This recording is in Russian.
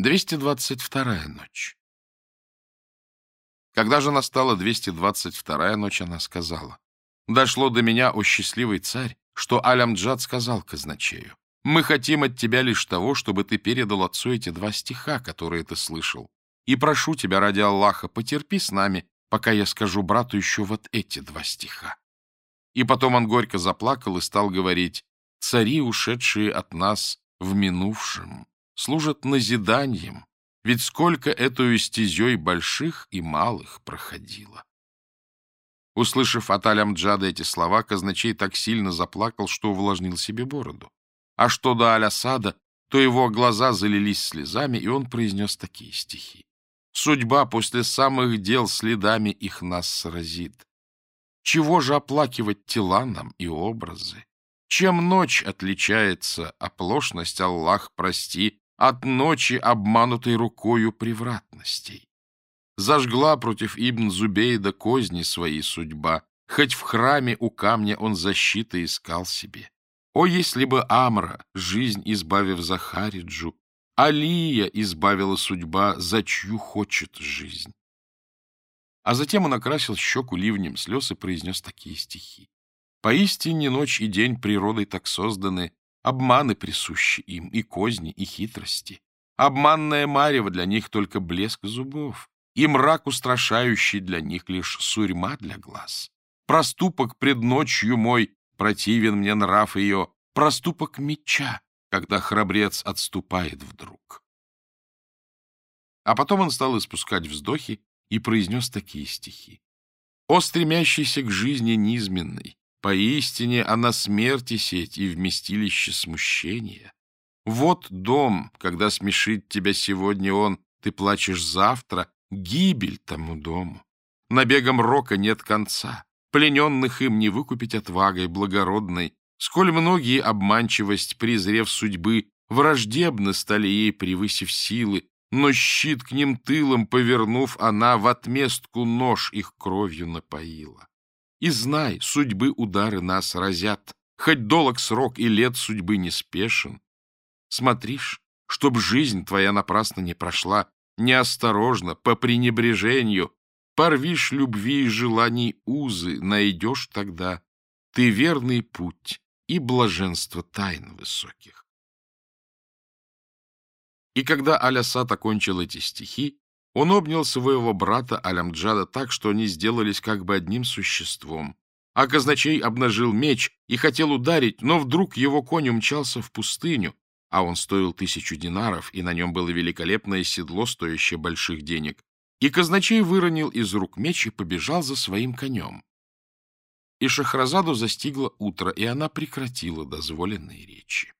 222-я ночь. Когда же настала 222-я ночь, она сказала, «Дошло до меня, о счастливый царь, что Алямджад сказал казначею, «Мы хотим от тебя лишь того, чтобы ты передал отцу эти два стиха, которые ты слышал, и прошу тебя, ради Аллаха, потерпи с нами, пока я скажу брату еще вот эти два стиха». И потом он горько заплакал и стал говорить, «Цари, ушедшие от нас в минувшем, служат назиданием, ведь сколько эту стезей больших и малых проходило. Услышав от Алямджада эти слова, казначей так сильно заплакал, что увлажнил себе бороду. А что до Алясада, то его глаза залились слезами, и он произнес такие стихи. «Судьба после самых дел следами их нас сразит. Чего же оплакивать тела нам и образы? Чем ночь отличается, оплошность, Аллах, прости, от ночи, обманутой рукою превратностей. Зажгла против Ибн Зубейда козни свои судьба, хоть в храме у камня он защиты искал себе. О, если бы Амра, жизнь избавив Захариджу, Алия избавила судьба, за чью хочет жизнь. А затем он окрасил щеку ливнем слез и произнес такие стихи. «Поистине ночь и день природой так созданы, Обманы присущи им, и козни, и хитрости. Обманное марево для них только блеск зубов, и мрак устрашающий для них лишь сурьма для глаз. Проступок пред ночью мой, противен мне нрав ее, проступок меча, когда храбрец отступает вдруг. А потом он стал испускать вздохи и произнес такие стихи. «О, стремящийся к жизни низменной, Поистине она смерти сеть и вместилище смущения. Вот дом, когда смешит тебя сегодня он, ты плачешь завтра, гибель тому дому. Набегом рока нет конца, плененных им не выкупить отвагой благородной, сколь многие обманчивость, презрев судьбы, враждебно стали ей, превысив силы, но щит к ним тылом повернув, она в отместку нож их кровью напоила. И знай, судьбы удары нас разят, Хоть долг срок и лет судьбы не спешен. Смотришь, чтоб жизнь твоя напрасно не прошла, Неосторожно, по пренебрежению, Порвишь любви и желаний узы, Найдешь тогда ты верный путь И блаженство тайн высоких. И когда Алясат окончил эти стихи, он обнял своего брата Алямджада так, что они сделались как бы одним существом. А казначей обнажил меч и хотел ударить, но вдруг его конь умчался в пустыню, а он стоил тысячу динаров, и на нем было великолепное седло, стоящее больших денег. И казначей выронил из рук меч и побежал за своим конем. И Шахразаду застигло утро, и она прекратила дозволенные речи.